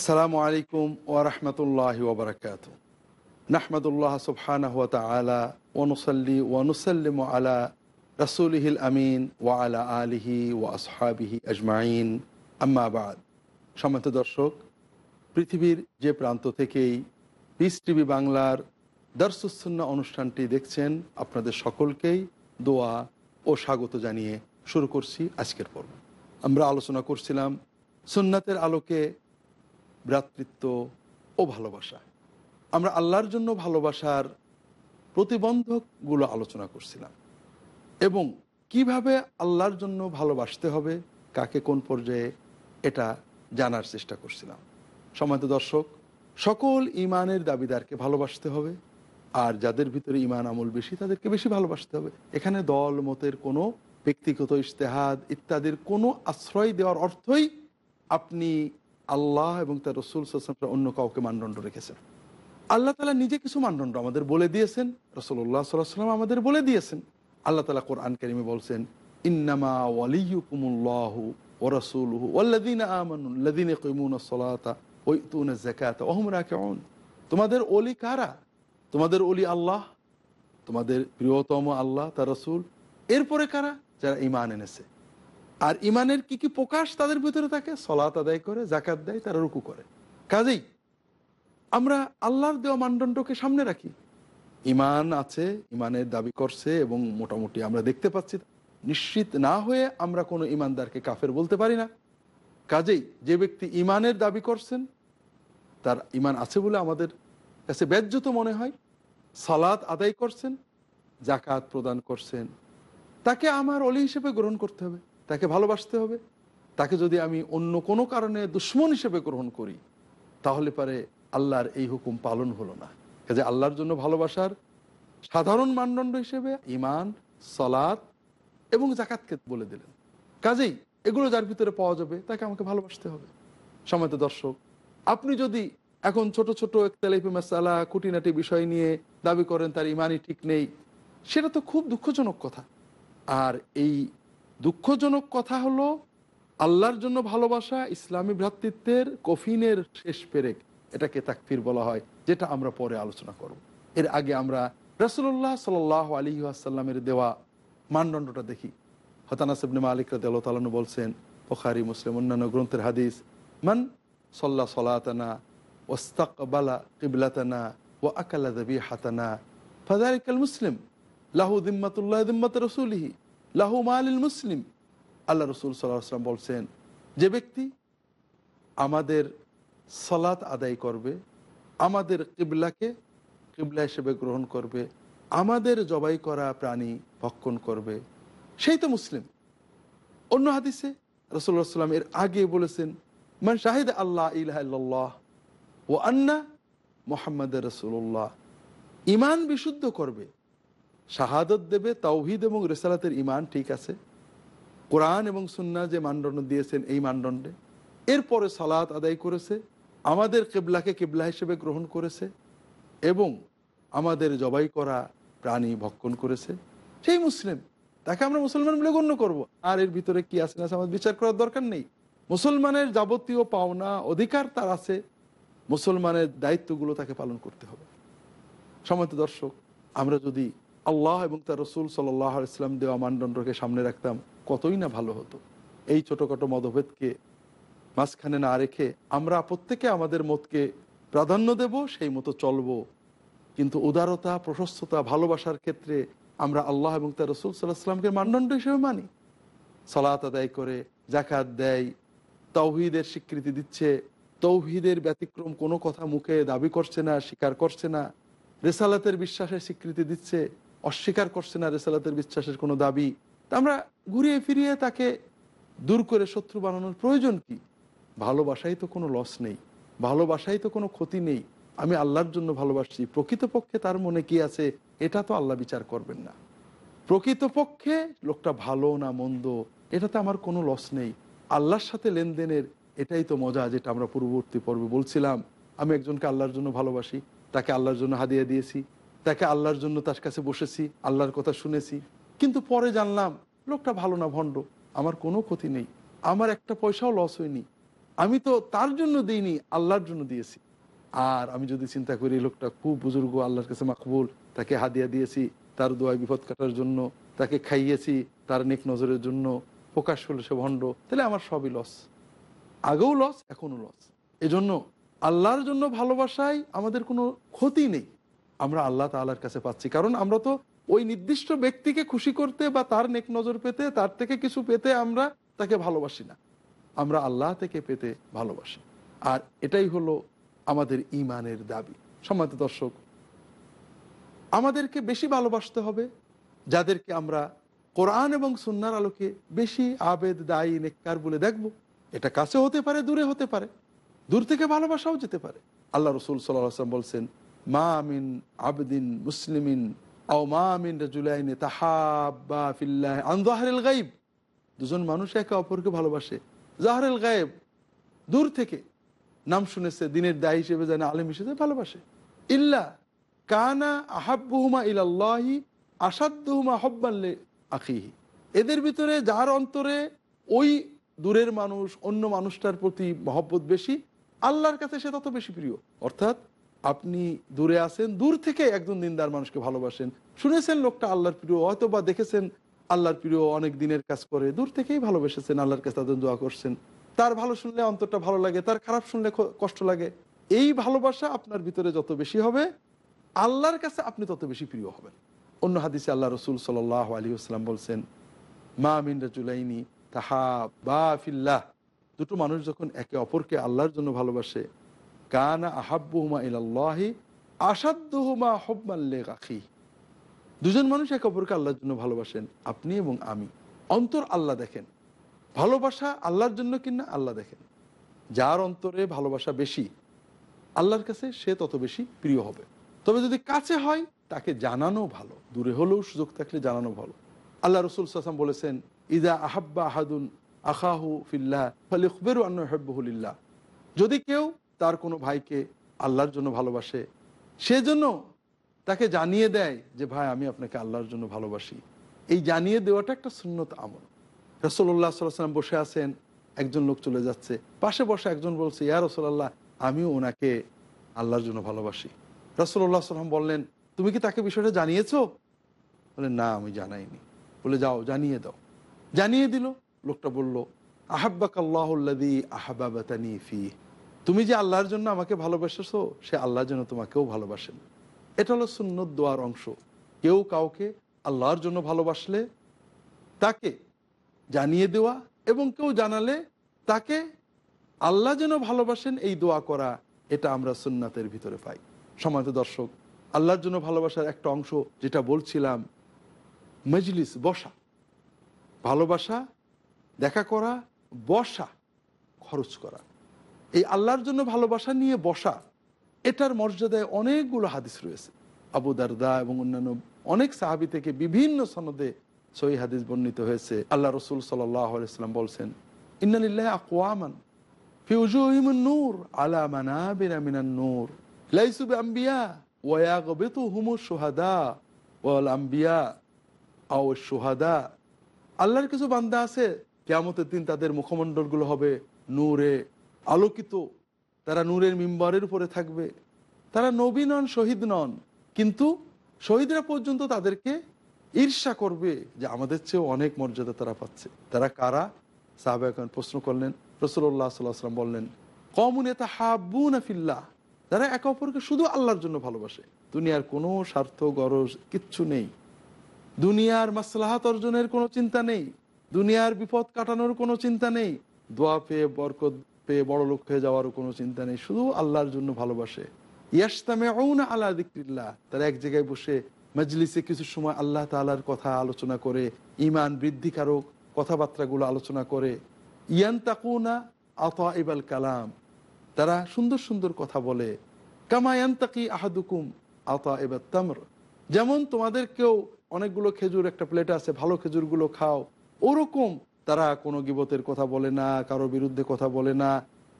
আসসালামু আলাইকুম ওরহমতুল্লাহ ওবরাকাত নাহমদুল্লাহ সুবহানাহ ওয়া তাআলা ওয়ানুসাল্লি ওয়ানুসাল্লিম আলা রাসূলিহিল আমিন ওয়া আলা আলিহি ওয়া আসহাবিহি আজমাইন। আম্মাবাদ বাদ। দর্শক, পৃথিবীর যে প্রান্ত থেকেই পিস টিভি বাংলার দর্শুসন্না অনুষ্ঠানটি দেখছেন আপনাদের সকলকেই দোয়া ও স্বাগত জানিয়ে শুরু করছি আজকের পর্ব। আমরা আলোচনা করছিলাম সুন্নাতের আলোকে ভ্রাতৃত্ব ও ভালোবাসা। আমরা আল্লাহর জন্য ভালোবাসার প্রতিবন্ধকগুলো আলোচনা করছিলাম। এবং কীভাবে আল্লাহর জন্য ভালোবাসতে হবে, কাকে কোন পর্যায়ে এটা জানার চেষ্টা করছিলাম। সময়ত দর্শক, সকল ইমানের দাবিদারকে ভালোবাসতে হবে, আর যাদের ভিতরে ইমান আমল বেশি, তাদেরকে বেশি ভালোবাসতে হবে। এখানে দল, মতের কোনো ব্যক্তিগত ইশতেহাদ ইত্যাদির কোনো আশ্রয় দেওয়ার অর্থই আপনি আল্লাহ এবং তার রসুল সাল্লাম অন্য কাউকে মানদণ্ড রেখেছেন। আল্লাহ তালা নিজে কিছু মানদণ্ড আমাদের বলে দিয়েছেন রসুল্লাহ সাল্লাম আমাদের বলে দিয়েছেন। আল্লাহ তালা কোরআন কারিমে বলছেন, ইন্নামা ওয়ালিউকুমুল্লাহ ও রসুলহু ওল্লাদিন আমানুল্লাদিন কইমুন সলাতা ওইতুন জাকাত ওহম রাকেউন। তোমাদের অলি কারা? তোমাদের অলি আল্লাহ, তোমাদের প্রিয়তম আল্লাহ, তার রসুল। এরপরে কারা? যারা ইমান এনেছে। আর ইমানের কি কি প্রকাশ তাদের ভিতরে থাকে? সলাত আদায় করে জাকাত দেয়, তারা রুকু করে। কাজেই আমরা আল্লাহর দেওয়া মানদণ্ডকে সামনে রাখি। ইমান আছে ইমানের দাবি করছে এবং মোটামুটি আমরা দেখতে পাচ্ছি। নিশ্চিত না হয়ে আমরা কোনো ইমানদারকে কাফের বলতে পারি না। কাজেই যে ব্যক্তি ইমানের দাবি করছেন, তার ইমান আছে বলে আমাদের কাছে ব্যাজ্যত মনে হয়। সালাত আদায় করছেন জাকাত প্রদান করছেন, তাকে আমার অলি হিসেবে গ্রহণ করতে হবে। তাকে ভালোবাসতে হবে। তাকে যদি আমি অন্য কোনো কারণে দুশ্মন হিসেবে গ্রহণ করি, তাহলে পারে আল্লাহর এই হুকুম পালন হলো না। কাজে আল্লাহর জন্য ভালোবাসার সাধারণ মানদণ্ড হিসেবে ইমান সলাদ এবং জাকাতকে বলে দিলেন। কাজেই এগুলো যার ভিতরে পাওয়া যাবে, তাকে আমাকে ভালোবাসতে হবে। সময়ত দর্শক, আপনি যদি এখন ছোট ছোট একতালিফি মাসালা, খুঁটিনাটি বিষয় নিয়ে দাবি করেন তার ইমানই ঠিক নেই, সেটা তো খুব দুঃখজনক কথা। আর এই দুঃখজনক কথা হলো, আল্লাহর জন্য ভালোবাসা ইসলামী ভ্রাতৃত্বের কফিনের শেষ পেরেক, এটাকে তাকফির বলা হয়, যেটা আমরা পরে আলোচনা করব। এর আগে আমরা রসুল্লাহ সাল আলী আসাল্লামের দেওয়া মানদণ্ডটা দেখি। হতানাসবনে মালিক তালু বলছেন পোখারি মুসলিম, অন্যান্য গ্রন্থের হাদিস, মান সল্লা সলাতানা ওস্তাকবালা কিবলাতানা ও আকাল্লা দেবী হাতানা ফাদারিকাল মুসলিম, লাহু দিম্মাতুল্লাহ দিম্মাত রসুলহি। লাহু মালিল মুসলিম। আল্লাহ রসুল সাল্লাম বলছেন, যে ব্যক্তি আমাদের সলাৎ আদায় করবে, আমাদের কিবলাকে কিবলা হিসেবে গ্রহণ করবে, আমাদের জবাই করা প্রাণী ভক্ষণ করবে, সেই তো মুসলিম। অন্য হাদিসে রসুল্লাহ সাল্লাম এর আগে বলেছেন, মান শাহিদ আল্লাহ ইহ ও আন্না মোহাম্মদ রসুল্লাহ ইমান বিশুদ্ধ করবে শাহাদত দেবে, তাওহিদ এবং রেসালাতের ইমান ঠিক আছে। কোরআন এবং সুন্না যে মানদণ্ড দিয়েছেন এই মানদণ্ডে। এরপরে সালাত আদায় করেছে, আমাদের কেবলাকে কেবলা হিসেবে গ্রহণ করেছে এবং আমাদের জবাই করা প্রাণী ভক্ষণ করেছে। সেই মুসলিম, তাকে আমরা মুসলমান বলে গণ্য করব। আর এর ভিতরে কি আছে না আমাদের বিচার করার দরকার নেই। মুসলমানের যাবতীয় পাওনা অধিকার তার আছে, মুসলমানের দায়িত্বগুলো তাকে পালন করতে হবে। সময় দর্শক, আমরা যদি আল্লাহ এবং তার রসুল সাল্লাহ ইসলাম দেওয়া মানদণ্ডকে সামনে রাখতাম কতই না ভালো হতো। এই ছোটোখাটো মতভেদকে মাঝখানে না রেখে আমরা প্রত্যেকে আমাদের মতকে প্রাধান্য দেব, সেই মতো চলব। কিন্তু উদারতা, প্রশস্ততা, ভালোবাসার ক্ষেত্রে আমরা আল্লাহ এবং তার রসুল সাল্লাহ সাল্লামকে মানদণ্ড হিসেবে মানি। সালাত আদায় করে জাকাত দেয় তৌহিদের স্বীকৃতি দিচ্ছে তৌহিদের ব্যতিক্রম কোনো কথা মুখে দাবি করছে না, স্বীকার করছে না, রেসালাতের বিশ্বাসের স্বীকৃতি দিচ্ছে অস্বীকার করছে না রেসালাতের বিশ্বাসের কোনো দাবি, তা আমরা ঘুরিয়ে ফিরিয়ে তাকে দূর করে শত্রু বানানোর প্রয়োজন কি? ভালোবাসাই তো কোনো লস নেই, ভালোবাসাই তো কোনো ক্ষতি নেই। আমি আল্লাহর জন্য ভালোবাসছি প্রকৃতপক্ষে তার মনে কি আছে, এটা তো আল্লাহ বিচার করবেন না। প্রকৃতপক্ষে লোকটা ভালো না মন্দ, এটাতে আমার কোনো লস নেই। আল্লাহর সাথে লেনদেনের এটাই তো মজা যেটা আমরা পূর্ববর্তী পর্বে বলছিলাম, আমি একজনকে আল্লাহর জন্য ভালোবাসি, তাকে আল্লাহর জন্য হাদিয়া দিয়েছি। তাকে আল্লাহর জন্য তার কাছে বসেছি, আল্লাহর কথা শুনেছি। কিন্তু পরে জানলাম, লোকটা ভালো না, ভণ্ড। আমার কোনো ক্ষতি নেই। আমার একটা পয়সাও লস হয়নি। আমি তো তার জন্য দিইনি, আল্লাহর জন্য দিয়েছি। আর আমি যদি চিন্তা করি লোকটা খুব বুজুর্গ, আল্লাহর কাছে মাকবুল। তাকে হাদিয়া দিয়েছি, তার দোয়ায় বিপদ কাটার জন্য। তাকে খাইয়েছি, তার নেক নজরের জন্য। প্রকাশ হলো সে ভণ্ড। তাহলে আমার সবই লস আগেও লস এখনও লস এজন্য আল্লাহর জন্য ভালোবাসায় আমাদের কোনো ক্ষতি নেই। আমরা আল্লাহ তাল্লাহর কাছে পাচ্ছি। কারণ আমরা তো ওই নির্দিষ্ট ব্যক্তিকে খুশি করতে বা তার নেক নজর পেতে, তার থেকে কিছু পেতে আমরা তাকে ভালোবাসি না। আমরা আল্লাহ থেকে পেতে ভালোবাসি। আর এটাই হলো আমাদের ইমানের দাবি। সম্মানিত দর্শক, আমাদেরকে বেশি ভালোবাসতে হবে, যাদেরকে আমরা কোরআন এবং সুন্নার আলোকে বেশি আবেদ, দায়ী, নেককার বলে দেখব। এটা কাছে হতে পারে, দূরে হতে পারে। দূর থেকে ভালোবাসাও যেতে পারে। আল্লাহ রসুল সাল্লাম বলছেন মা আমিন আবদিন মুসলিমিন মা আমিন রাজুলাইনে দুজন মানুষ একে অপরকে ভালোবাসে। জাহারেল গায়েব দূর থেকে নাম শুনেছে, দিনের দায় হিসেবে জানে আলেম হিসেবে ভালোবাসে। ইল্লা কানা আহাব্বুহুমা ইলাল্লাহি আসাদ্দুহুমা হব্বাল্লে আখিহি। এদের ভিতরে যার অন্তরে ওই দূরের মানুষ, অন্য মানুষটার প্রতি মহব্বত বেশি, আল্লাহর কাছে সে তত বেশি প্রিয়। অর্থাৎ আপনি দূরে আছেন, দূর থেকে একজন দিনদার মানুষকে ভালোবাসেন। শুনেছেন লোকটা আল্লাহর প্রিয় হয়তো বা দেখেছেন আল্লাহর প্রিয় অনেক দিনের কাজ করে, দূর থেকেই ভালোবেসেছেন, আল্লাহর কাছে তাদের দোয়া করছেন। তার ভালো শুনলে অন্তরটা ভালো লাগে, তার খারাপ শুনলে কষ্ট লাগে। এই ভালোবাসা আপনার ভিতরে যত বেশি হবে, আল্লাহর কাছে আপনি তত বেশি প্রিয় হবেন। অন্য হাদিসে আল্লাহ রসুল সাল আলী আসলাম বলছেন, মা মিন রাজুলাইনি তাহা বা ফিল্লাহ দুটো মানুষ যখন একে অপরকে আল্লাহর জন্য ভালোবাসে কানা আহাব্বুহুমা ইলাল্লাহি আসাদ্দুহুমা হব্বাল্লে রাখি দুজন মানুষ একে অপরকে আল্লাহর জন্য ভালোবাসেন, আপনি এবং আমি। অন্তর আল্লাহ দেখেন, ভালোবাসা আল্লাহর জন্য কিনা আল্লাহ দেখেন। যার অন্তরে ভালোবাসা বেশি, আল্লাহর কাছে সে তত বেশি প্রিয় হবে। তবে যদি কাছে হয়, তাকে জানানো ভালো, দূরে হলেও সুযোগ থাকলে জানানো ভালো। আল্লাহ রসুল সাসাম বলেছেন, ইদা আহাব্বা আহাদুন আখাহু ফিল্লাহ ফলিকবেরু আন্ন হেব্বহুলিল্লাহ যদি কেউ তার কোনো ভাইকে আল্লাহর জন্য ভালোবাসে, সেজন্য তাকে জানিয়ে দেয় যে, ভাই, আমি আপনাকে আল্লাহর জন্য ভালোবাসি। এই জানিয়ে দেওয়াটা একটা সুন্নত আমল। রসল্লাহ সাল্লাম বসে আছেন, একজন লোক চলে যাচ্ছে। পাশে বসে একজন বলছে, ইয়া রসল্লাহ আমিও ওনাকে আল্লাহর জন্য ভালোবাসি। রসল্লাহ সাল্লাম বললেন, তুমি কি তাকে বিষয়টা জানিয়েছো? বলে, না, আমি জানাইনি। বলে, যাও, জানিয়ে দাও। জানিয়ে দিল, লোকটা বলল আহাব্বাক আল্লাহল্লাদি আহাবাবাতানি ফি তুমি যে আল্লাহর জন্য আমাকে ভালোবাসেছো, সে আল্লাহর জন্য তোমাকেও ভালোবাসেন এটা হলো সুন্নত দোয়ার অংশ। কেউ কাউকে আল্লাহর জন্য ভালোবাসলে তাকে জানিয়ে দেওয়া এবং কেউ জানালে তাকে আল্লাহ যেন ভালোবাসেন, এই দোয়া করা, এটা আমরা সুন্নাতের ভিতরে পাই। সমাজ দর্শক, আল্লাহর জন্য ভালোবাসার একটা অংশ যেটা বলছিলাম, মজলিস বসা। ভালোবাসা, দেখা করা, বসা, খরচ করা। এই আল্লাহর জন্য ভালোবাসা নিয়ে বসা, এটার মর্যাদায় অনেকগুলো হাদিস রয়েছে। আবু দারদা এবং অন্যান্য অনেক সাহাবি থেকে বিভিন্ন সনদে সই হাদিস বর্ণিত হয়েছে। আল্লাহ রসুল সাল্লাম বলছেন, ইন্নালিল্লাহ আলা মানাবিরা মিনান নূর। লাইসু বিআম্বিয়া ওয়া ইয়াগবিতুহুমু শুহাদা ওয়াল আম্বিয়া শুহাদা। আল্লাহর কিছু বান্দা আছে, কেয়ামতের দিন তাদের মুখমণ্ডলগুলো হবে নূরে। আলোকিত, তারা নূরের মিম্বারের উপরে থাকবে। তারা নবী নন, শহীদ নন। কিন্তু শহীদরা পর্যন্ত তাদেরকে ঈর্ষা করবে যে আমাদের চেয়েও অনেক মর্যাদা তারা পাচ্ছে। তারা কারা? সাহাবা এখন প্রশ্ন করলেন রসুল্লাহ সাল্লাম বললেন কমুন এটা হাবুন ফিল্লাহ। তারা একে অপরকে শুধু আল্লাহর জন্য ভালোবাসে। দুনিয়ার কোনো স্বার্থ, গরজ কিচ্ছু নেই। দুনিয়ার মাসলাহাত অর্জনের কোনো চিন্তা নেই। দুনিয়ার বিপদ কাটানোর কোনো চিন্তা নেই। দোয়া পেয়ে বরকত পেয়ে বড় লোক হয়ে যাওয়ারও কোনো চিন্তা নেই। শুধু আল্লাহর জন্য ভালোবাসে। ইয়াস্তামে আলা দিক্রিল্লাহ তারা এক জায়গায় বসে মজলিসে কিছু সময় আল্লাহ তালার কথা আলোচনা করে ইমান বৃদ্ধিকারক কথাবার্তাগুলো আলোচনা করে। ইয়ান তাকুনা আতা ইবাল কালাম। তারা সুন্দর সুন্দর কথা বলে। কামায়ান তাকি আহাদুকুম আতা এবার তামর। যেমন তোমাদের কেউ অনেকগুলো খেজুর একটা প্লেট আছে, ভালো খেজুরগুলো খাও। ওরকম তারা কোনো গিবতের কথা বলে না, কারও বিরুদ্ধে কথা বলে না।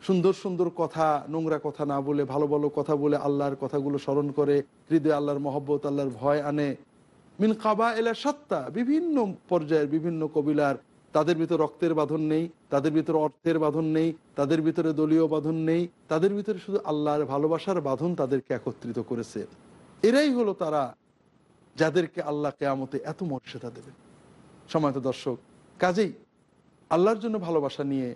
সুন্দর সুন্দর কথা, নোংরা কথা না বলে, ভালো ভালো কথা বলে আল্লাহর কথাগুলো স্মরণ করে, হৃদয় আল্লাহর মহব্বত, আল্লাহর ভয় আনে। মিন কাবা এলা সত্তা বিভিন্ন পর্যায়ের বিভিন্ন কবিলার, তাদের ভিতর রক্তের বাঁধন নেই, তাদের ভিতরে অর্থের বাঁধন নেই, তাদের ভিতরে দলীয় বাঁধন নেই, তাদের ভিতরে শুধু আল্লাহর ভালোবাসার বাঁধন তাদেরকে একত্রিত করেছে। এরাই হলো তারা যাদেরকে আল্লাহ কেয়ামতে এত মর্যাদা দেবে সময়ত দর্শক, কাজেই আল্লাহর জন্য ভালোবাসা নিয়ে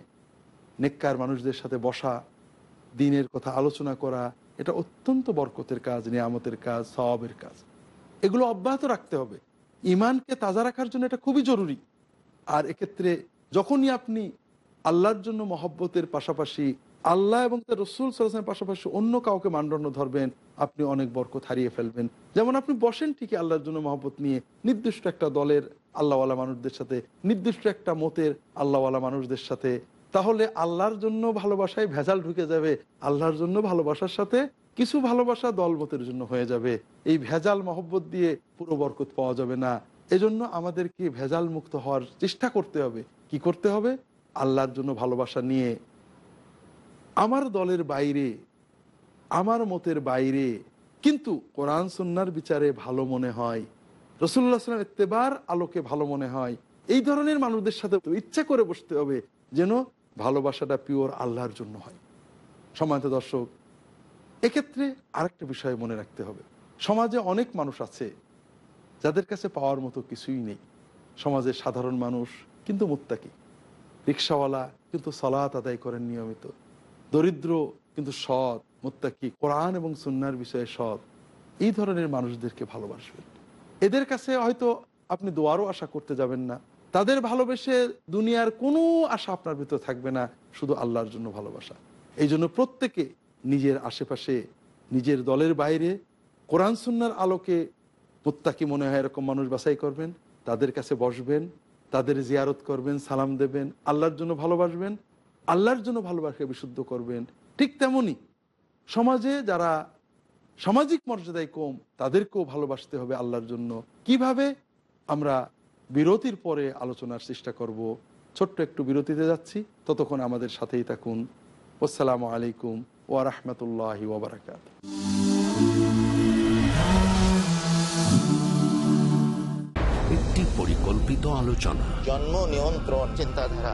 নেককার মানুষদের সাথে বসা, দিনের কথা আলোচনা করা, এটা অত্যন্ত বরকতের কাজ, নিয়ামতের কাজ, সওয়াবের কাজ। এগুলো অব্যাহত রাখতে হবে। ইমানকে তাজা রাখার জন্য এটা খুবই জরুরি। আর এক্ষেত্রে যখনই আপনি আল্লাহর জন্য মহব্বতের পাশাপাশি আল্লাহ এবং তার রসুল সালামের পাশাপাশি অন্য কাউকে মানদণ্ড ধরবেন, আপনি অনেক বরকত হারিয়ে ফেলবেন। যেমন আপনি বসেন ঠিকই আল্লাহর জন্য মহব্বত নিয়ে নির্দিষ্ট একটা দলের আল্লাহওয়ালা মানুষদের সাথে, নির্দিষ্ট একটা মতের আল্লাহওয়ালা মানুষদের সাথে, তাহলে আল্লাহর জন্য ভালোবাসায় ভেজাল ঢুকে যাবে, আল্লাহর জন্য ভালোবাসার সাথে কিছু ভালোবাসা দলমতের জন্য হয়ে যাবে। এই ভেজাল মহব্বত দিয়ে পুরো বরকত পাওয়া যাবে না। এজন্য আমাদেরকে ভেজাল মুক্ত হওয়ার চেষ্টা করতে হবে। কি করতে হবে? আল্লাহর জন্য ভালোবাসা নিয়ে। আমার দলের বাইরে, আমার মতের বাইরে, কিন্তু কোরআন সন্ন্যার বিচারে ভালো মনে হয়। রসুল্লাহ সাল্লাম এত্তেবার আলোকে ভালো মনে হয়। এই ধরনের মানুষদের সাথে ইচ্ছা করে বসতে হবে যেন ভালোবাসাটা পিওর আল্লাহর জন্য হয়। সমান্ত দর্শক, এক্ষেত্রে আরেকটা বিষয় মনে রাখতে হবে। সমাজে অনেক মানুষ আছে যাদের কাছে পাওয়ার মতো কিছুই নেই। সমাজের সাধারণ মানুষ কিন্তু মুত্তাকি। রিক্সাওয়ালা কিন্তু সলাৎ আদায় করেন নিয়মিত। দরিদ্র কিন্তু সৎ, মুত্তাকি। কোরআন এবং সুন্নার বিষয়ে সৎ। এই ধরনের মানুষদেরকে ভালোবাসবেন। এদের কাছে হয়তো আপনি দোয়ারও আশা করতে যাবেন না। তাদের ভালোবেসে দুনিয়ার কোনো আশা আপনার ভিতরে থাকবে না, শুধু আল্লাহর জন্য ভালোবাসা। এই জন্য প্রত্যেকে নিজের আশেপাশে, নিজের দলের বাইরে কোরআন সুন্নার আলোকে মুত্তাকি মনে হয় এরকম মানুষ বাছাই করবেন, তাদের কাছে বসবেন, তাদের জিয়ারত করবেন, সালাম দেবেন, আল্লাহর জন্য ভালোবাসবেন, আল্লাহর জন্য ভালোবাসা বিশুদ্ধ করবেন। ঠিক তেমনি সমাজে যারা সামাজিক মর্যাদায় কম তাদেরকেও ভালোবাসতে হবে আল্লাহর জন্য। কীভাবে? আমরা বিরতির পরে আলোচনার চেষ্টা করব। ছোট্ট একটু বিরতিতে যাচ্ছি। ততক্ষণ আমাদের সাথেই থাকুন। আসসালামু আলাইকুম ওয়া রাহমাতুল্লাহি ওয়া বারাকাতুহু। একটি পরিকল্পিত আলোচনা। জন্ম নিয়ন্ত্রণ চিন্তাধারা।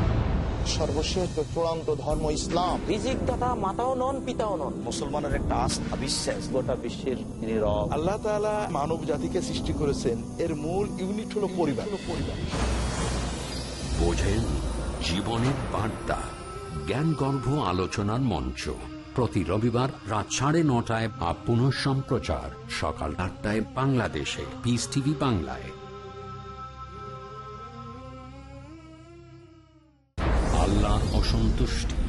সর্বশেষ চূড়ান্ত ধর্ম ইসলাম রিজিক দাতা মাতাও নন পিতাও নন। মুসলমানের একটা আস্থা বিশ্বাস। গোটা বিশ্বের নীরব। আল্লাহ তাআলা মানব জাতিকে সৃষ্টি করেছেন। এর মূল ইউনিট হলো পরিবার। পরিবার বোঝেন জীবনের বার্তা। জ্ঞানগর্ভ আলোচনার মঞ্চ। প্রতি রবিবার রাত সাড়ে নটায় বা পুনঃ সম্প্রচার সকাল আটটায় বাংলাদেশে। পিস টিভি বাংলায়। অসন্তুষ্টি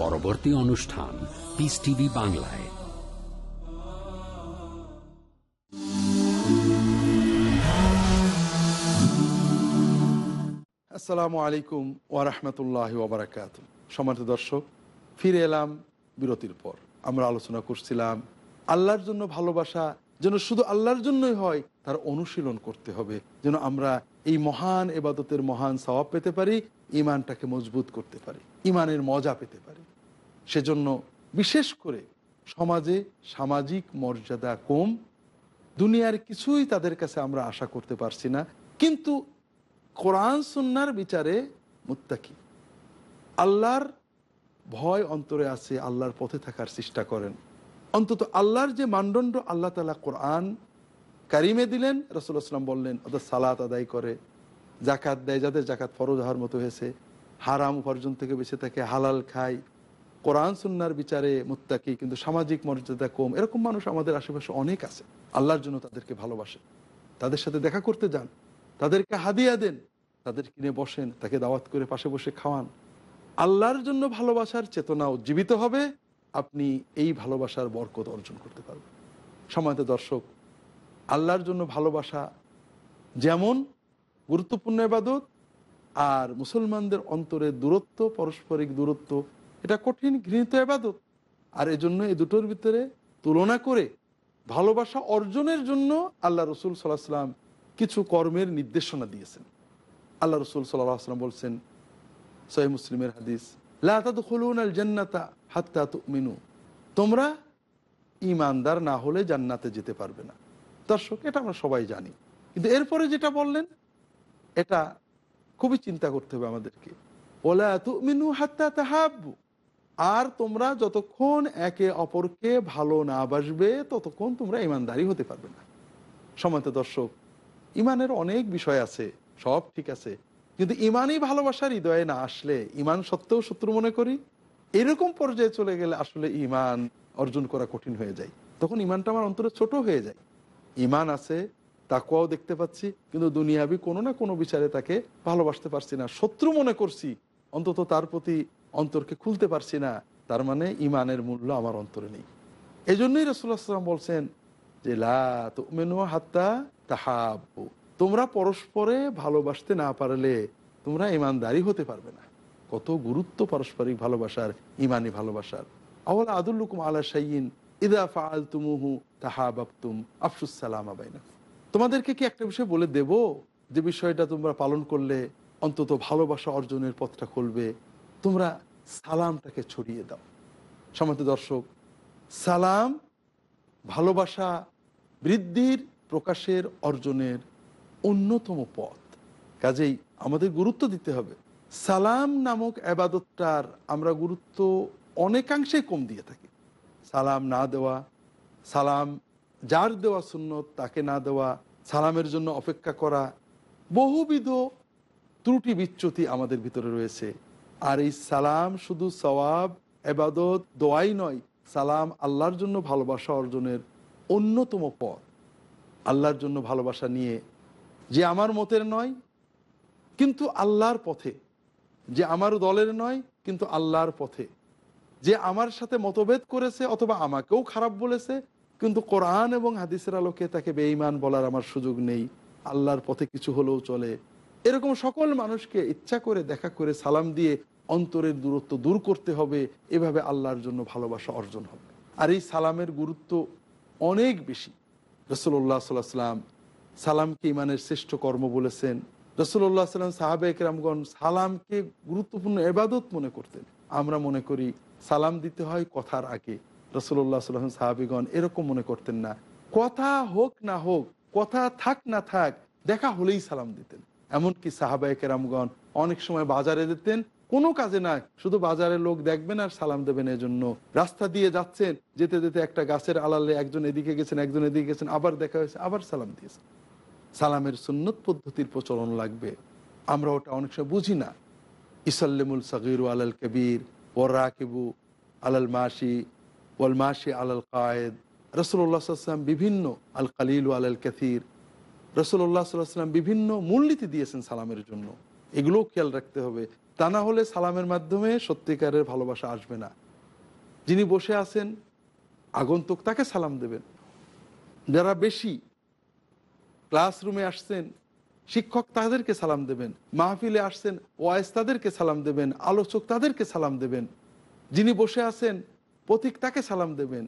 পরবর্তী অনুষ্ঠান পিস টিভি বাংলায়। আসসালামু আলাইকুম ওয়ারহমতুল্লাহ ওবরাকাত সম্মানিত দর্শক, ফিরে এলাম বিরতির পর। আমরা আলোচনা করছিলাম আল্লাহর জন্য ভালোবাসা, যেন শুধু আল্লাহর জন্যই হয়, তার অনুশীলন করতে হবে, যেন আমরা এই মহান এবাদতের মহান সওয়াব পেতে পারি ইমানটাকে মজবুত করতে পারি ইমানের মজা পেতে পারি। সেজন্য বিশেষ করে সমাজে সামাজিক মর্যাদা কম। দুনিয়ার কিছুই তাদের কাছে আমরা আশা করতে পারছি না। কিন্তু কোরআন সুন্নার বিচারে মুত্তাকি। আল্লাহর ভয় অন্তরে আছে, আল্লাহর পথে থাকার চেষ্টা করেন। অন্তত আল্লাহর যে মানদণ্ড আল্লাহ তালা কোরআন কারিমে দিলেন রসুল আসলাম বললেন, ওদের সালাত আদায় করে জাকাত দেয়, যাদের জাকাত ফরজ হওয়ার মতো হয়েছে, হারাম উপার্জন থেকে বেঁচে থাকে, হালাল খায় কোরআন, সুন্নার বিচারে মুত্তাকি, কিন্তু সামাজিক মর্যাদা কম, এরকম মানুষ আমাদের আশেপাশে অনেক আছে। আল্লাহর জন্য তাদেরকে ভালোবাসে তাদের সাথে দেখা করতে যান, তাদেরকে হাদিয়া দেন, তাদের কিনে বসেন, তাকে দাওয়াত করে পাশে বসে খাওয়ান। আল্লাহর জন্য ভালোবাসার চেতনা উজ্জীবিত হবে, আপনি এই ভালোবাসার বরকত অর্জন করতে পারবেন। সময়ত দর্শক, আল্লাহর জন্য ভালোবাসা যেমন গুরুত্বপূর্ণ এবাদত আর মুসলমানদের অন্তরে দূরত্ব, পারস্পরিক দূরত্ব এটা কঠিন ঘৃণিত এবাদত আর এজন্য এই দুটোর ভিতরে তুলনা করে ভালোবাসা অর্জনের জন্য আল্লাহ রসুল সাল্লাহ সাল্লাম কিছু কর্মের নির্দেশনা দিয়েছেন। আল্লাহ রসুল সাল্লাহ সাল্লাম বলছেন, সহি মুসলিমের হাদিস আল জান্নাতা হাত্তা তুমিনু। তোমরা ইমানদার না হলে জান্নাতে যেতে পারবে না। দর্শক, এটা আমরা সবাই জানি। কিন্তু এরপরে যেটা বললেন, এটা খুবই চিন্তা করতে হবে আমাদেরকে। ওলা তুমিনু হাত্তা তাহাব্বু। আর তোমরা যতক্ষণ একে অপরকে ভালো না বাসবে, ততক্ষণ তোমরা ইমানদারি হতে পারবে না। সময়ত দর্শক, ইমানের অনেক বিষয় আছে, সব ঠিক আছে। কিন্তু ইমানই ভালোবাসার হৃদয়ে না আসলে ইমান সত্ত্বেও শত্রু মনে করি? এরকম পর্যায়ে চলে গেলে আসলে ইমান অর্জন করা কঠিন হয়ে যায়। তখন ইমানটা আমার অন্তরে ছোট হয়ে যায়। ইমান আছে তাকুয়াও দেখতে পাচ্ছি, কিন্তু দুনিয়াবি কোনো না কোনো বিচারে তাকে ভালোবাসতে পারছি না। শত্রু মনে করছি, অন্তত তার প্রতি অন্তরকে খুলতে পারছি না, তার মানে ইমানের মূল্য আমার অন্তরে নেই। এই জন্যই রসুল্লাহ সাল্লাম বলছেন যে, লা তুমেনু হাত্তা তাহাব্বু। তোমরা পরস্পরে ভালোবাসতে না পারলে তোমরা ইমানদারি হতে পারবে না। কত গুরুত্ব পারস্পরিক ভালোবাসার, ইমানি ভালোবাসার। আওয়াল আদুল্লুকুম আলা সাইন ইদা ফাল তুমুহু তাহাবাবতুম আফসুস সালামা বাইনা তোমাদেরকে কি একটা বিষয় বলে দেব? যে বিষয়টা তোমরা পালন করলে অন্তত ভালোবাসা অর্জনের পথটা খুলবে তোমরা সালামটাকে ছড়িয়ে দাও। সমাজ দর্শক, সালাম ভালোবাসা বৃদ্ধির প্রকাশের অর্জনের অন্যতম পথ। কাজেই আমাদের গুরুত্ব দিতে হবে। সালাম নামক আবাদতটার আমরা গুরুত্ব অনেকাংশে কম দিয়ে থাকি। সালাম না দেওয়া, সালাম যার দেওয়া সুন্নত তাকে না দেওয়া, সালামের জন্য অপেক্ষা করা, বহুবিধ ত্রুটি বিচ্যুতি আমাদের ভিতরে রয়েছে। আর এই সালাম শুধু সওয়াব এবাদত দোয়াই নয়, সালাম আল্লাহর জন্য ভালোবাসা অর্জনের অন্যতম পথ। আল্লাহর জন্য ভালোবাসা নিয়ে যে আমার মতের নয়, কিন্তু আল্লাহর পথে। যে আমার দলের নয়, কিন্তু আল্লাহর পথে। যে আমার সাথে মতভেদ করেছে অথবা আমাকেও খারাপ বলেছে, কিন্তু কোরআন এবং হাদিসের আলোকে তাকে বেঈমান বলার আমার সুযোগ নেই। আল্লাহর পথে কিছু হলেও চলে। এরকম সকল মানুষকে ইচ্ছা করে, দেখা করে, সালাম দিয়ে অন্তরের দূরত্ব দূর করতে হবে। এভাবে আল্লাহর জন্য ভালোবাসা অর্জন হবে। আর এই সালামের গুরুত্ব অনেক বেশি। রসুল্লাহ সাল্লাহ সাল্লাম সালামকে ইমানের শ্রেষ্ঠ কর্ম বলেছেন। রসুল্লাহ সাল্লাম সাহাবে একরামগণ সালামকে গুরুত্বপূর্ণ এবাদত মনে করতেন। আমরা মনে করি সালাম দিতে হয় কথার আগে। রসুল্লাহ সাল্লাম সাহাবিগণ এরকম মনে করতেন না। কথা হোক না হোক, কথা থাক না থাক, দেখা হলেই সালাম দিতেন। এমনকি সাহাবা একরামগণ অনেক সময় বাজারে দিতেন কোনো কাজে না শুধু বাজারের লোক দেখবেন আর সালাম দেবেন এজন্য। রাস্তা দিয়ে যাচ্ছেন, যেতে যেতে একটা গাছের আড়ালে একজন এদিকে গেছেন, একজন এদিকে গেছেন, আবার দেখা হয়েছে, আবার সালাম দিয়েছেন। সালামের সুন্নত পদ্ধতির প্রচলন লাগবে। আমরা ওটা অনেক সময় বুঝি না। ইসাল্লিমুল সাগির আলাল কবির ও রাকিবু আলাল মাসি ওয়াল মাসি আলাল কায়েদ। রসুল্লাহাম বিভিন্ন আল কালিল আলাল কাথির রসুল্লাহ সাল্লাম বিভিন্ন মূলনীতি দিয়েছেন সালামের জন্য। এগুলোও খেয়াল রাখতে হবে। তা না হলে সালামের মাধ্যমে সত্যিকারের ভালোবাসা আসবে না। যিনি বসে আছেন, আগন্তুক তাকে সালাম দেবেন। যারা বেশি ক্লাসরুমে আসছেন, শিক্ষক তাদেরকে সালাম দেবেন। মাহফিলে আসছেন ওয়াইস তাদেরকে সালাম দেবেন। আলোচক তাদেরকে সালাম দেবেন। যিনি বসে আছেন, পথিক তাকে সালাম দেবেন।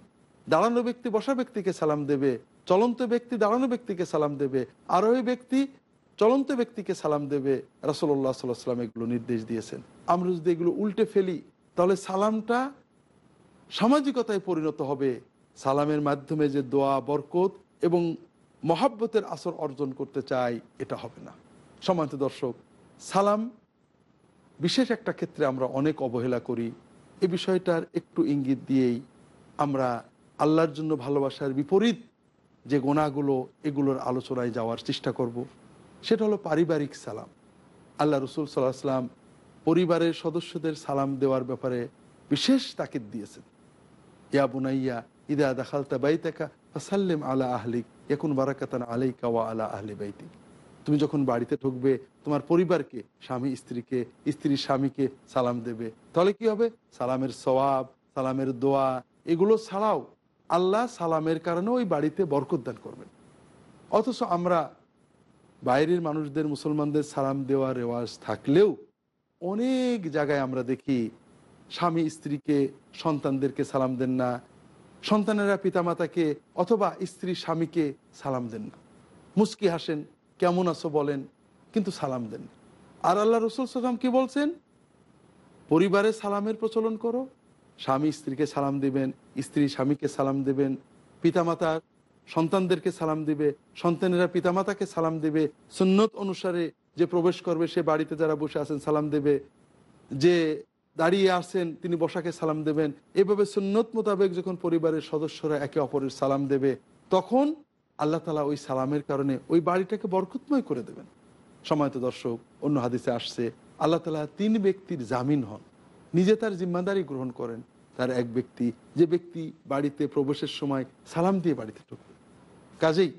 দাঁড়ানো ব্যক্তি, বসা ব্যক্তিকে সালাম দেবে। চলন্ত ব্যক্তি দাঁড়ানো ব্যক্তিকে সালাম দেবে, আর ওই ব্যক্তি চলন্ত ব্যক্তিকে সালাম দেবে সাল্লাহ সাল্লাম এগুলো নির্দেশ দিয়েছেন। আমরা যদি এগুলো উল্টে ফেলি, তাহলে সালামটা সামাজিকতায় পরিণত হবে। সালামের মাধ্যমে যে দোয়া, বরকত এবং মহাব্বতের আসর অর্জন করতে চাই, এটা হবে না। সমান্ত দর্শক, সালাম বিশেষ একটা ক্ষেত্রে আমরা অনেক অবহেলা করি। এ বিষয়টার একটু ইঙ্গিত দিয়েই আমরা আল্লাহর জন্য ভালোবাসার বিপরীত যে গোনাগুলো এগুলোর আলোচনায় যাওয়ার চেষ্টা করব। সেটা হলো পারিবারিক সালাম। আল্লাহ রসুল সাল্লাহ সাল্লাম পরিবারের সদস্যদের সালাম দেওয়ার ব্যাপারে বিশেষ তাকিদ দিয়েছেন। ইয়া বুনাইয়া, ইদা দাখালতা বাইতাকা ফাসাল্লিম আলা আহলিক এখন বারাকাতান আলাইকা ওয়া আলা আহলি বাইতিক। তুমি যখন বাড়িতে ঢুকবে, তোমার পরিবারকে, স্বামী স্ত্রীকে স্ত্রী স্বামীকে সালাম দেবে। তাহলে কি হবে? সালামের সওয়াব, সালামের দোয়া, এগুলো ছাড়াও আল্লাহ সালামের কারণে ওই বাড়িতে বরকত দান করবেন। অথচ আমরা বাইরের মানুষদের, মুসলমানদের সালাম দেওয়ার রেওয়াজ থাকলেও অনেক জায়গায় আমরা দেখি স্বামী স্ত্রীকে সন্তানদেরকে সালাম দেন না, সন্তানেরা পিতামাতাকে অথবা স্ত্রী স্বামীকে সালাম দেন না। মুস্কি হাসেন, কেমন আছো বলেন, কিন্তু সালাম দেন। আর আল্লাহ রসুল সালাম কি বলছেন? পরিবারে সালামের প্রচলন করো স্বামী স্ত্রীকে সালাম দিবেন, স্ত্রী স্বামীকে সালাম দেবেন, পিতামাতার সন্তানদেরকে সালাম দিবে, সন্তানেরা পিতামাতাকে সালাম দিবে, সুন্নত অনুসারে যে প্রবেশ করবে, সে বাড়িতে যারা বসে আছেন সালাম দেবে, যে দাঁড়িয়ে আসেন তিনি বসাকে সালাম দেবেন। এভাবে সুন্নত মোতাবেক যখন পরিবারের সদস্যরা একে অপরের সালাম দেবে, তখন আল্লাহ তালা ওই সালামের কারণে ওই বাড়িটাকে বরকতময় করে দেবেন। সময়ত দর্শক, অন্য হাদিসে আসছে, আল্লাহ তালা তিন ব্যক্তির জামিন হন। নিজে তার জিম্মাদারি গ্রহণ করেন তার এক ব্যক্তি, যে ব্যক্তি বাড়িতে প্রবেশের সময় সালাম দিয়ে বাড়িতে ঢুকবে কাজেই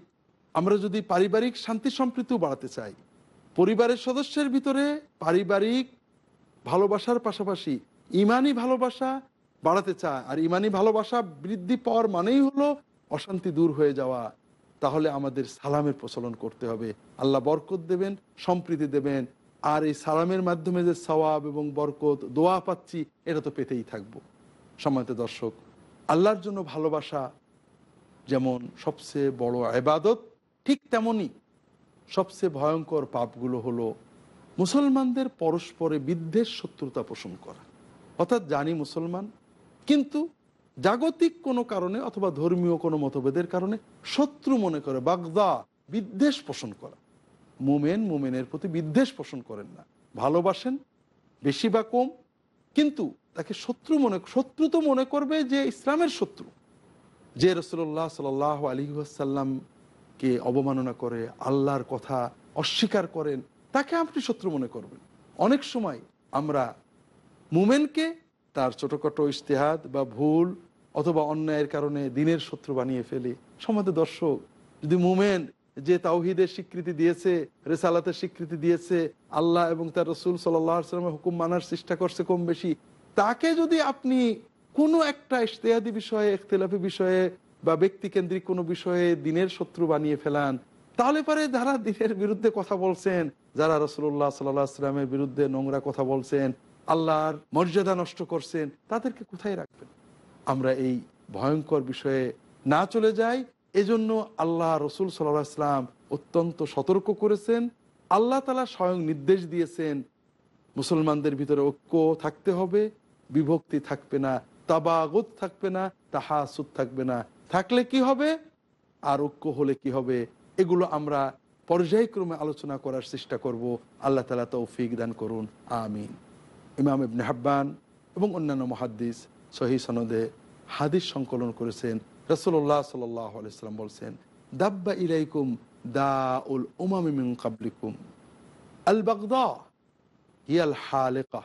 আমরা যদি পারিবারিক শান্তি সম্প্রীতিও বাড়াতে চাই, পরিবারের সদস্যের ভিতরে পারিবারিক ভালোবাসার পাশাপাশি ইমানি ভালোবাসা বাড়াতে চায়, আর ইমানি ভালোবাসা বৃদ্ধি পাওয়ার মানেই হলো অশান্তি দূর হয়ে যাওয়া। তাহলে আমাদের সালামের প্রচলন করতে হবে। আল্লাহ বরকত দেবেন, সম্প্রীতি দেবেন, আর এই সালামের মাধ্যমে যে সওয়াব এবং বরকত, দোয়া পাচ্ছি, এটা তো পেতেই থাকব। সময়ত দর্শক, আল্লাহর জন্য ভালোবাসা যেমন সবচেয়ে বড় আবাদত ঠিক তেমনই সবচেয়ে ভয়ঙ্কর পাপগুলো হলো মুসলমানদের পরস্পরে বিদ্বেষ, শত্রুতা পোষণ করা। অর্থাৎ জানি মুসলমান, কিন্তু জাগতিক কোনো কারণে অথবা ধর্মীয় কোনো মতভেদের কারণে শত্রু মনে করে, বাগদা, বিদ্বেষ পোষণ করা। মোমেন মোমেনের প্রতি বিদ্বেষ পোষণ করেন না। ভালোবাসেন বেশি বা কম কিন্তু তাকে শত্রু মনে, শত্রু তো মনে করবে যে ইসলামের শত্রু। যে রসুল্লাহ সাল আলী আসাল্লামকে অবমাননা করে, আল্লাহর কথা অস্বীকার করেন, তাকে আপনি শত্রু মনে করবেন। অনেক সময় আমরা মুমেনকে তার ছোটোখাটো ইশতেহাদ বা ভুল অথবা অন্যায়ের কারণে দিনের শত্রু বানিয়ে ফেলি। সমাজে দর্শক, যদি মুমেন যে তাওহিদের স্বীকৃতি দিয়েছে, রেসালাতের স্বীকৃতি দিয়েছে, আল্লাহ এবং তার রসুল সাল্লামের হুকুম মানার চেষ্টা করছে কম বেশি। তাকে যদি আপনি কোনো একটা ইশতেহাদি বিষয়ে, ইখতলাফি বিষয়ে বা ব্যক্তিকেন্দ্রিক কোনো বিষয়ে দিনের শত্রু বানিয়ে ফেলান, তাহলে পরে যারা দিনের বিরুদ্ধে কথা বলছেন, যারা রসুল্লাহ সাল্লাহ আসলামের বিরুদ্ধে নোংরা কথা বলছেন, আল্লাহর মর্যাদা নষ্ট করছেন, তাদেরকে কোথায় রাখবেন? আমরা এই ভয়ঙ্কর বিষয়ে না চলে যাই এজন্য আল্লাহ রসুল সাল্লাহ আসলাম অত্যন্ত সতর্ক করেছেন। আল্লাহ তালা স্বয়ং নির্দেশ দিয়েছেন, মুসলমানদের ভিতরে ঐক্য থাকতে হবে, বিভক্তি থাকবে না, তাবাগত থাকবে না, তাহাসুদ থাকবে না। থাকলে কি হবে? আর ঐক্য হলে কি হবে? এগুলো আমরা পর্যায়ক্রমে আলোচনা করার চেষ্টা করব। আল্লাহ তালা তৌফিক দান করুন। আমিন। ইমাম ইবনে হাব্বান এবং অন্যান্য মহাদ্দিস সহি সনদে হাদিস সংকলন করেছেন। রসুল্লাহ সাল্লাম বলছেন, দাব্বা ইলাইকুম দা উল উমামিমিন কাবলিকুম। আল বাগদা হিয়াল হালেকা।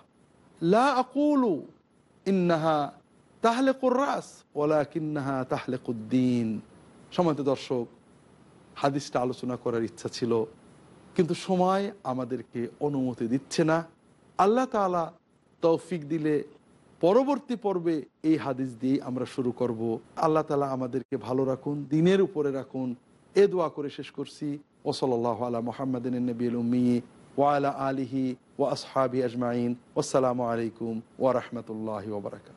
লা আকুলু ইন্নাহা তাহলেকুর রাস ওলা কিন্নাহা তাহলেকুদ্দিন সমান্ত দর্শক, হাদিসটা আলোচনা করার ইচ্ছা ছিল, কিন্তু সময় আমাদেরকে অনুমতি দিচ্ছে না। আল্লাহ তালা তৌফিক দিলে পরবর্তী পর্বে এই হাদিস দিয়ে আমরা শুরু করব। আল্লাহ তালা আমাদেরকে ভালো রাখুন, দিনের উপরে রাখুন। এ দোয়া করে শেষ করছি। ওসলাল্লাহ আলা মোহাম্মদিন নবীল উম্মি ওয়ালা আলিহি ও আসহাবি আজমাইন। আসসালামু আলাইকুম ওরহমতুল্লাহ ওবরাকাত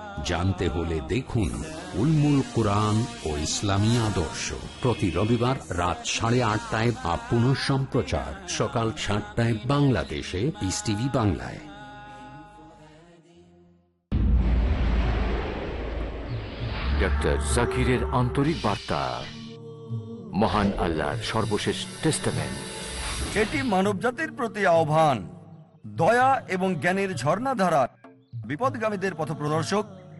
জানতে হলে দেখুন উলমুল কোরআন ও ইসলামী আদর্শ। প্রতি রবিবার রাত সাড়ে আটটায় বা পুনঃ সম্প্রচার। সকাল সাতটায় বাংলাদেশে পিস টিভি বাংলায়। ডক্টর জাকিরের আন্তরিক বার্তা। মহান আল্লাহর সর্বশেষ টেস্টামেন্ট। এটি মানবজাতির প্রতি আহ্বান দয়া এবং জ্ঞানের ঝর্ণাধারা বিপদগামীদের পথপ্রদর্শক